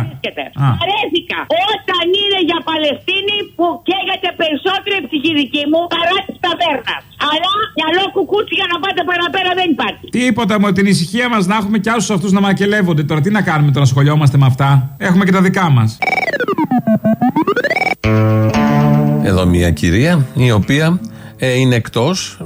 Α. Αρέθηκα όταν είναι για Παλαιστίνη που καίγεται περισσότερο η ψυχή δική μου παρά της ταβέρνας. Αλλά μυαλό κουκούτσι για να πάτε παραπέρα δεν υπάρχει. Τίποτα με την ησυχία μας να έχουμε κι άλλους αυτούς να μακελεύονται. Τώρα τι να κάνουμε, τώρα ασχολιόμαστε με αυτά; Έχουμε και τα δικά μας. Εδώ μια κυρία η οποία ε, είναι εκτός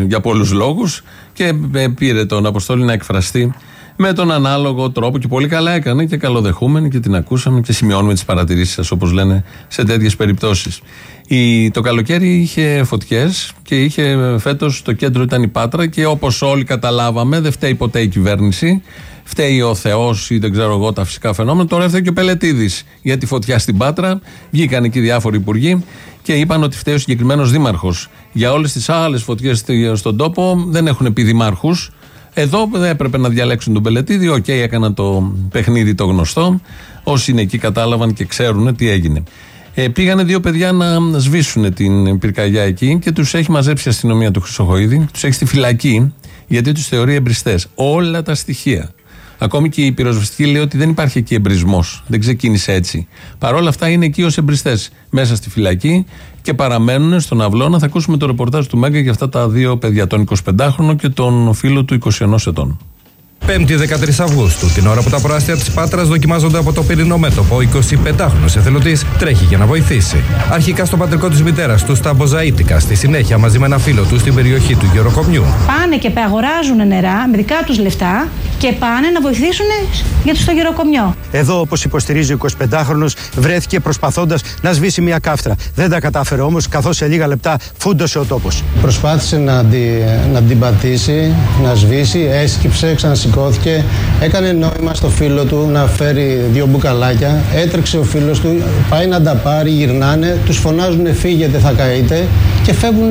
ε, για πολλούς λόγους και ε, πήρε τον Αποστόλη να εκφραστεί με τον ανάλογο τρόπο και πολύ καλά έκανε και καλοδεχούμενη και την ακούσαμε και σημειώνουμε τις παρατηρήσεις σας όπως λένε σε τέτοιες περιπτώσεις. Η, το καλοκαίρι είχε φωτιές και είχε φέτος το κέντρο ήταν η Πάτρα και όπως όλοι καταλάβαμε δεν φταίει ποτέ η κυβέρνηση Φταίει ο Θεός ή δεν ξέρω εγώ τα φυσικά φαινόμενα. Τώρα έφταιγε και ο Πελετήδη για τη φωτιά στην Πάτρα. Βγήκαν εκεί διάφοροι υπουργοί και είπαν ότι φταίει ο συγκεκριμένος δήμαρχος. Για όλες τις άλλες φωτιές στον τόπο δεν έχουν πει δημάρχους. Εδώ δεν έπρεπε να διαλέξουν τον Πελετήδη. Οκ, έκαναν το παιχνίδι το γνωστό. Όσοι είναι εκεί κατάλαβαν και ξέρουν τι έγινε. Ε, πήγανε δύο παιδιά να σβήσουν την πυρκαγιά εκεί και τους έχει μαζέψει η αστυνομία του Χρυσοχοίδη. Τους έχει στη φυλακή γιατί τους θεωρεί εμπριστές. Όλα τα στοιχεία. Ακόμη και η πυροσβεστική λέει ότι δεν υπάρχει εκεί εμπρισμός. Δεν ξεκίνησε έτσι. Παρ' όλα αυτά είναι εκεί ως εμπριστές μέσα στη φυλακή και παραμένουν στον αυλώνα. Θα ακούσουμε το ρεπορτάζ του Μέγκα για αυτά τα δύο παιδιά, τον 25χρονο και τον φίλο του 21 ετών. 5η 13 Αυγούστου, την ώρα που τα προάστια της Πάτρας δοκιμάζονται από το πυρηνό μέτωπο, ο 25χρονο εθελοντής τρέχει για να βοηθήσει. Αρχικά στο πατρικό της μητέρας του στα Μποζαίτικα, στη συνέχεια μαζί με ένα φίλο του στην περιοχή του Γεροκομιού. Πάνε και αγοράζουν νερά με δικά τους λεφτά και πάνε να βοηθήσουν για το στο γεροκομιό. Εδώ, όπως υποστηρίζει ο 25χρονο, βρέθηκε προσπαθώντας να σβήσει μια κάφτρα. Δεν τα κατάφερε όμως, καθώς σε λίγα λεπτά φούντωσε ο τόπος. Προσπάθησε να, τη, να την πατήσει, να σβήσει, έσκυψε, ξανασηκώθηκε. Έκανε νόημα στο φίλο του να φέρει δύο μπουκαλάκια. Έτρεξε ο φίλος του, πάει να τα πάρει, γυρνάνε, τους φωνάζουν φύγετε, θα καείτε και φεύγουν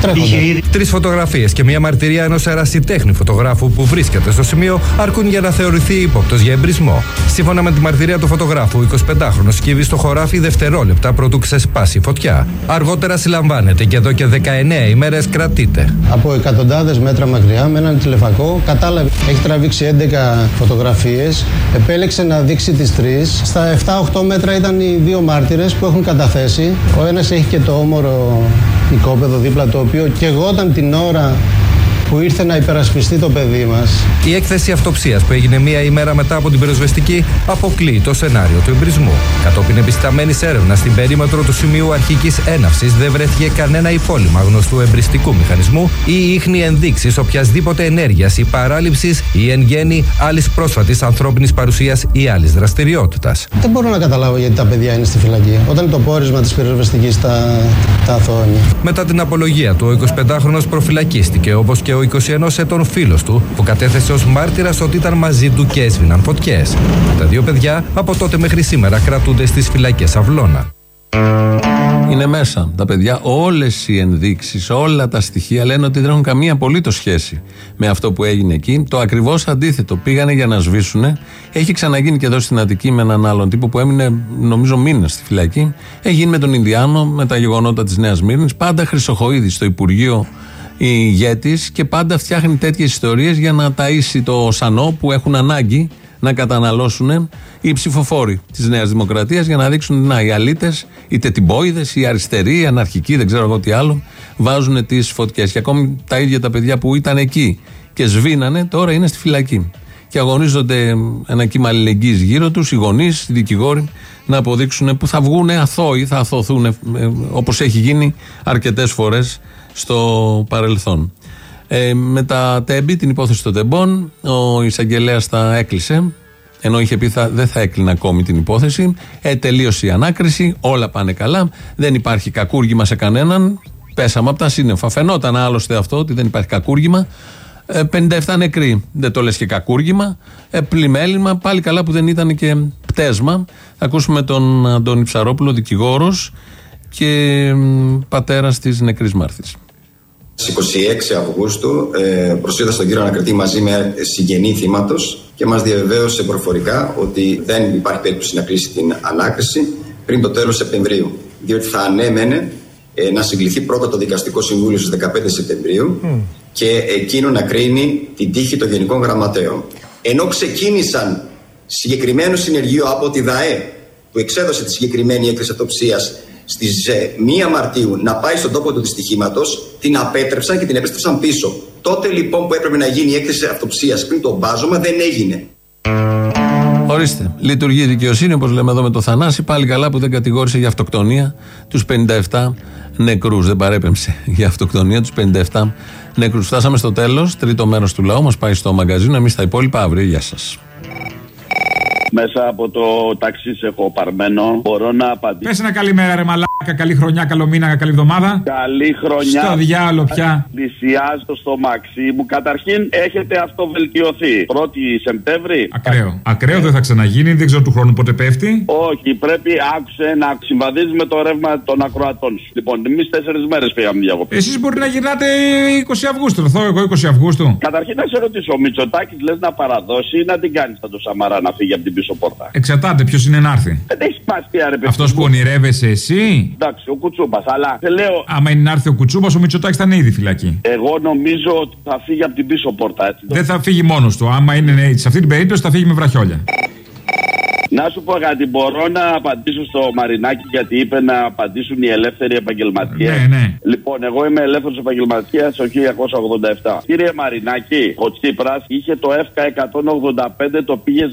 τρέχοντας. Τρεις φωτογραφίες και μια μαρτυρία ενός ερασιτέχνη φωτογράφου που βρίσκεται στο σημείο αρκούν για να θεωρηθεί ύποπτος για εμπρισμό. Σύμφωνα με τη μαρτυρία του φωτογράφου, ο 25χρονο σκύβει στο χωράφι δευτερόλεπτα πρωτού ξεσπάσει η φωτιά. Αργότερα συλλαμβάνεται και εδώ και 19 ημέρες κρατείται. Από εκατοντάδες μέτρα μακριά, με έναν τηλεφακό, κατάλαβε. Έχει τραβήξει 11 φωτογραφίες. Επέλεξε να δείξει τις τρεις. Στα 7-8 μέτρα ήταν οι δύο μάρτυρες που έχουν καταθέσει. Ο ένας έχει και το όμορο οικόπεδο δίπλα, το οποίο και εγώ όταν την ώρα που ήρθε να υπερασπιστεί το παιδί μας. Η έκθεση αυτοψίας που έγινε μία ημέρα μετά από την πυροσβεστική αποκλείει το σενάριο του εμπρισμού. Κατόπιν επισταμένης έρευνας στην περίμετρο του σημείου αρχικής έναυσης δεν βρέθηκε κανένα υπόλοιμα γνωστού εμπριστικού μηχανισμού ή ίχνη ενδείξεις οποιασδήποτε ενέργειας ή παράληψης ή εν γέννη άλλης πρόσφατης ανθρώπινης παρουσίας ή άλλης δραστηριότητας. Δεν μπορώ να καταλάβω γιατί τα παιδιά είναι στη φυλακή. Όταν το πόρισμα της πυροσβεστικής τα, τα αθώνει. Μετά την απολογία του, ο 25χρονο προφυλακίστηκε όπως και ο 21 ετών φίλος του που κατέθεσε ως μάρτυρας ότι ήταν μαζί του και έσβηναν φωτιές. Τα δύο παιδιά από τότε μέχρι σήμερα κρατούνται στις φυλακές Αυλώνα. Είναι μέσα τα παιδιά. Όλες οι ενδείξεις, όλα τα στοιχεία λένε ότι δεν έχουν καμία απολύτως σχέση με αυτό που έγινε εκεί. Το ακριβώς αντίθετο. Πήγανε για να σβήσουν. Έχει ξαναγίνει και εδώ στην Αττική με έναν άλλον τύπο που έμεινε, νομίζω, μήνες στη φυλακή. Έχει γίνει με τον Ινδιάνο, με τα γεγονότα της Νέας Μύρνης. Πάντα χρυσοχοίδης στο Υπουργείο ηγέτης και πάντα φτιάχνει τέτοιες ιστορίες για να ταΐσει το σανό που έχουν ανάγκη να καταναλώσουν οι ψηφοφόροι της Νέας Δημοκρατίας για να δείξουν να οι αλήτες, οι τετιμπόιδε, οι αριστεροί, οι αναρχικοί, δεν ξέρω εγώ τι άλλο, βάζουν τις φωτιές. Και ακόμη τα ίδια τα παιδιά που ήταν εκεί και σβήνανε, τώρα είναι στη φυλακή. Και αγωνίζονται ένα κύμα αλληλεγγύης γύρω τους, οι γονείς, οι δικηγόροι, να αποδείξουν που θα βγουν αθώοι, θα αθωθούν όπως έχει γίνει αρκετές φορές στο παρελθόν. Ε, με τα τέμπη, την υπόθεση των τεμπών, ο εισαγγελέας τα έκλεισε. Ενώ είχε πει θα, δεν θα έκλεινε ακόμη την υπόθεση. Ε, τελείωσε η ανάκριση, όλα πάνε καλά. Δεν υπάρχει κακούργημα σε κανέναν. Πέσαμε από τα σύννεφα. Φαινόταν άλλωστε αυτό ότι δεν υπάρχει κακούργημα. Ε, 57 νεκροί. Δεν το λες και κακούργημα. Ε, πλημέλημα. Πάλι καλά που δεν ήταν και πτέσμα. Θα ακούσουμε τον Αντώνη Ψαρόπουλο, δικηγόρος και μ, πατέρας της νεκρής Μάρθης. Στις 26 Αυγούστου ε, προσήλθα στον κύριο Ανακριτή μαζί με συγγενή θύματος και μας διαβεβαίωσε προφορικά ότι δεν υπάρχει περίπτωση να κλείσει την ανάκριση πριν το τέλος Σεπτεμβρίου. Διότι θα ανέμενε ε, να συγκληθεί πρώτα το Δικαστικό Συμβούλιο στις 15 Σεπτεμβρίου και εκείνο να κρίνει την τύχη των Γενικών Γραμματέων. Ενώ ξεκίνησαν συγκεκριμένο συνεργείο από τη ΔΑΕ που εξέδωσε τη συγκεκριμένη έκθεση αυτοψίας στις 1 Μαρτίου να πάει στον τόπο του δυστυχήματος, την απέτρεψαν και την επέστρεψαν πίσω. Τότε λοιπόν που έπρεπε να γίνει η έκθεση αυτοψίας πριν το μπάζωμα δεν έγινε. Ορίστε. Λειτουργεί η δικαιοσύνη, όπως λέμε εδώ με το Θανάση. Πάλι καλά που δεν κατηγόρησε για αυτοκτονία τους 57 νεκρούς. Δεν παρέπεμψε για αυτοκτονία τους 57 νεκρούς. Φτάσαμε στο τέλος. Τρίτο μέρος του λαού μας πάει στο μαγκαζίνο. Εμεί τα υπόλοιπα αύριο. Γεια σας. Μέσα από το ταξί σε έχω παρμένο. Μπορώ να απαντήσω. Πες ένα καλημέρα, ρε μαλάκα. Καλή χρονιά, καλό μήνα, καλή εβδομάδα. Καλή χρονιά. Στο διάλο πια. Πλησιάζω στο μαξί μου. Καταρχήν έχετε αυτοβελτιωθεί. 1η Σεπτέμβρη. Ακραίο. Ακραίο δεν θα ξαναγίνει, δεν ξέρω του χρόνου πότε πέφτει. Όχι, πρέπει άκουσε να συμβαδίζεις με το ρεύμα των ακροατών σου. Λοιπόν, εμείς τέσσερις μέρες πήγαμε διακοπή. Εσείς μπορεί να γυρνάτε 20 Αυγούστου. Θα έρθω εγώ 20 Αυγούστου. Καταρχήν να σε ρωτήσω, ο Μητσοτάκης λες να παραδώσει ή να την κάνεις σαν το Σαμαρά να φύγει από την πίσω πόρτα; Εξαρτάται ποιος είναι να έρθει. Δεν έχει σημασία, ρε παιδί. Αυτός που ονειρεύεσαι εσύ; Εντάξει, ο Κουτσούμπας, αλλά σε λέω. Άμα είναι να έρθει ο Κουτσούμπας, ο Μητσοτάκης θα είναι ήδη φυλακή. Εγώ νομίζω ότι θα φύγει από την πίσω πόρτα, έτσι. Δεν θα φύγει μόνος του. Άμα είναι σε αυτή την περίπτωση θα φύγει με βραχιόλια. Να σου πω κάτι, μπορώ να απαντήσω στο Μαρινάκι γιατί είπε να απαντήσουν οι ελεύθεροι επαγγελματίες. Ναι, ναι. Λοιπόν, εγώ είμαι ελεύθερος επαγγελματίας το 1987. Κύριε Μαρινάκη, ο Τσίπρας είχε το ΕΦΚΑ 185, το πήγε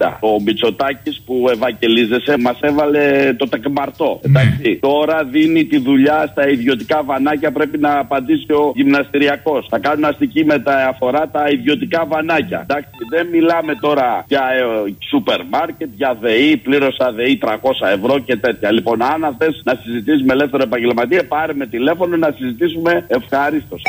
260. Ο Μπιτσοτάκη που ευαγγελίζεσαι μας έβαλε το τεκμαρτό. Εντάξει. Τώρα δίνει τη δουλειά στα ιδιωτικά βανάκια, πρέπει να απαντήσει ο γυμναστηριακός. Θα κάνουν αστική μεταφορά τα ιδιωτικά βανάκια. Εντάξει, δεν μιλάμε τώρα για ε, σούπερ μάρκετ, για ΔΕΗ, πλήρωσα ΔΕΗ 300 ευρώ και τέτοια. Λοιπόν, αν θε να συζητήσει με ελεύθερο επαγγελματία, πάρε με τηλέφωνο να συζητήσουμε ευχαρίστως.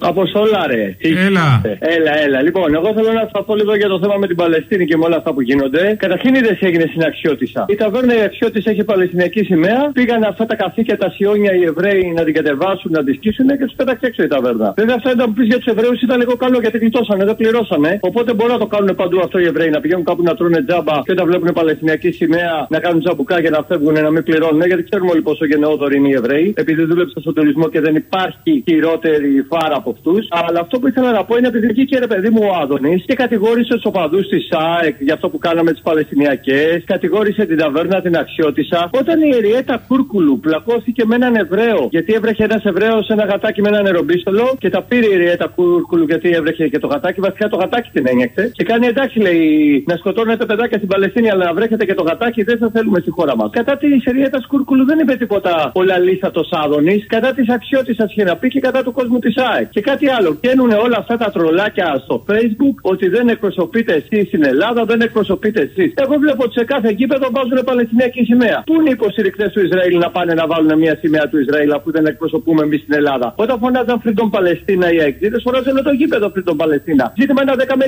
Αποστολά, ρε. Έλα. Έλα, έλα. Λοιπόν, εγώ θέλω να σας πω λίγο για το θέμα με την Παλαιστίνη και με όλα αυτά που γίνονται. Καταρχήν είδες τι έγινε στην Αξιώτησα. Η ταβέρνα η Αξιώτησα έχει Παλαιστινιακή σημαία. Πήγαν αυτά τα καθήκια, τα σιόνια οι Εβραίοι να την κατεβάσουν, να τη σκίσουν και τους πέταξε έξω η ταβέρνα. Βέβαια, αυτά ήταν που πεις για τους Εβραίους ήταν λίγο καλό γιατί γλιτώσανε, δεν πληρώσανε. Οπότε μπορούν να το κάνουν παντού αυτό οι Εβραίοι. Να πηγαίνουν κάπου να τρώνε τζάμπα και όταν βλέπουν Παλαιστινιακή σημαία να κάνουν τζαμπουκά και να φεύγουν να μην πληρώνουν. Γιατί ξέρουμε όλοι πόσο γενναιόδοροι είναι οι Εβραίοι. Επειδή δούλεψαν στον τουρισμό και δεν υπάρχει χειρότερη φάρα από αυτούς. Αλλά αυτό που ήθελα να πω είναι επειδή βγήκε ρε παιδί μου ο Άδωνης και κατηγόρησε τους οπαδούς της ΣΑΕΚ για αυτό που κάναμε τις Παλαιστινιακές, κατηγόρησε την ταβέρνα την Αξιώτησα. Όταν η Εριέτα Κούρκουλου πλακώθηκε με έναν Εβραίο, γιατί έβρεχε ένας Εβραίος ένα γατάκι με έναν νερομπίστολο και τα πήρε η Εριέτα Κούρκουλου γιατί έβρεχε και το γατάκι. Βασικά το γατάκι την ένιωξε και κάνει εντάξει λέει να σκοτώνετε παιδάκια στην Παλαιστίνη αλλά να βρέχετε και το γατάκι δεν θα θέλουμε στη χώρα μας. Κατά της Εριέτας Κούρκουλου δεν είπε τίποτα ο λαλίστατος Άδωνης, κατά της Αξιώτησα είχε να πει και κατά του κόσμου της ΑΕΚ. Και κάτι άλλο. Καίνουν όλα αυτά τα τρολάκια στο facebook ότι δεν εκπροσωπείτε εσείς στην Ελλάδα, δεν εκπροσωπείτε εσείς. Εγώ βλέπω ότι σε κάθε γήπεδο βάζουν Παλαιστινιακή σημαία. Πού είναι οι υποστηρικτές του Ισραήλ να πάνε να βάλουν μια σημαία του Ισραήλ αφού δεν εκπροσωπούμε εμείς στην Ελλάδα; Όταν φωνάζαν Freedom Παλαιστίνα οι αεξίδε, φωνάζαν το γήπεδο Freedom Παλαιστίνα. Ζήτημα ένα 10 με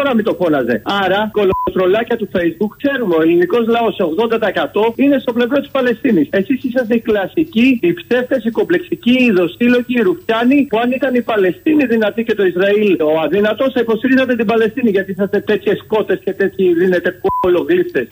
20% να μην το φώναζε. Άρα, κολοτρολάκια του facebook ξέρουμε ο ελληνικός λαός σε 80% είναι στο πλευρό της Παλαιστίνης. Εσείς είσαστε οι κλασικοί, οι ψεύτες, οι κομπλεξικοί, οι δοσύλλογοι, οι ρουφιάνοι που αν ήταν η Παλαιστίνη δυνατή και το Ισραήλ ο αδύνατος θα υποστηρίζατε την Παλαιστίνη γιατί είσαστε τέτοιες κότες και τέτοιοι δίνετε κολογλίστε.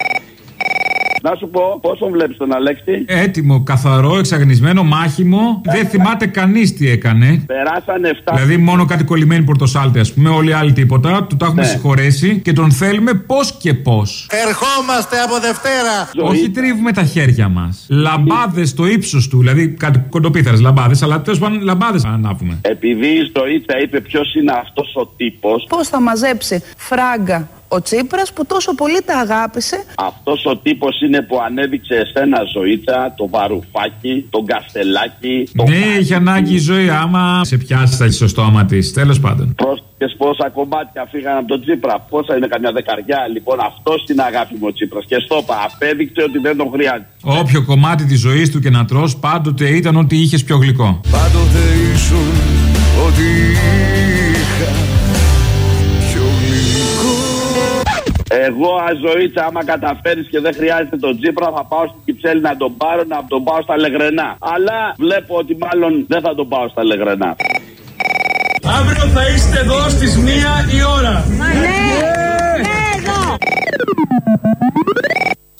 Να σου πω, πόσο βλέπεις τον Αλέξη. Έτοιμο, καθαρό, εξαγνισμένο, μάχημο. Δεν θυμάται κανείς τι έκανε. Περάσανε 7. Δηλαδή, μόνο κάτι κολλημένη πορτοσάλτη, ας πούμε. Όλοι οι άλλοι τίποτα. Του τα έχουμε Ναι. συγχωρέσει και τον θέλουμε πώς και πώς. Ερχόμαστε από Δευτέρα. Όχι τρίβουμε τα χέρια μας. Λαμπάδες στο ύψος του. Δηλαδή, κάτι κοντοπίθαρες λαμπάδες, αλλά τέλος πάντων λαμπάδες ανάβουμε. Επειδή η ιστορίτσα είπε ποιος είναι αυτός ο τύπος. Πώς θα μαζέψει φράγκα ο Τσίπρας που τόσο πολύ τα αγάπησε. Αυτός ο τύπος είναι που ανέδειξε εσένα ζωήτσα, το βαρουφάκι, τον καστελάκι. Το Ναι, έχει ανάγκη η ζωή άμα σε πιάσει τα στο στόμα της. Τέλος πάντων. Πρόσεχες πόσα κομμάτια φύγαν από τον Τσίπρα. Πόσα είναι καμιά δεκαριά. Λοιπόν, αυτός είναι αγάπη μου ο Τσίπρας. Και στο είπα, απέδειξε ότι δεν τον χρειάζεται. Όποιο κομμάτι της ζωής του και να τρως πάντοτε ήταν ότι είχες πιο γλυκό. Πάντοτε ήσουν ότι είχα Εγώ, αζωήτσα, άμα καταφέρεις και δεν χρειάζεται τον Τσίπρα, θα πάω στην Κυψέλη να τον πάρω, να τον πάω στα Λεγρενά. Αλλά βλέπω ότι μάλλον δεν θα τον πάω στα Λεγρενά. Αύριο θα είστε εδώ στις μία η ώρα. Ναι, ναι, εδώ.